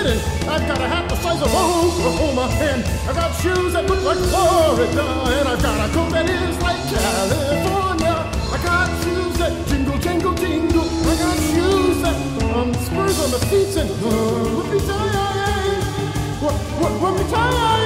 I've got a hat the size of Oklahoma, and I've got shoes that look like Florida, and I've got a coat that is like California. I got shoes that jingle, jingle, jingle. I got shoes that um, spurs on the feet and uh, whoopie tie. What, what, what, tie?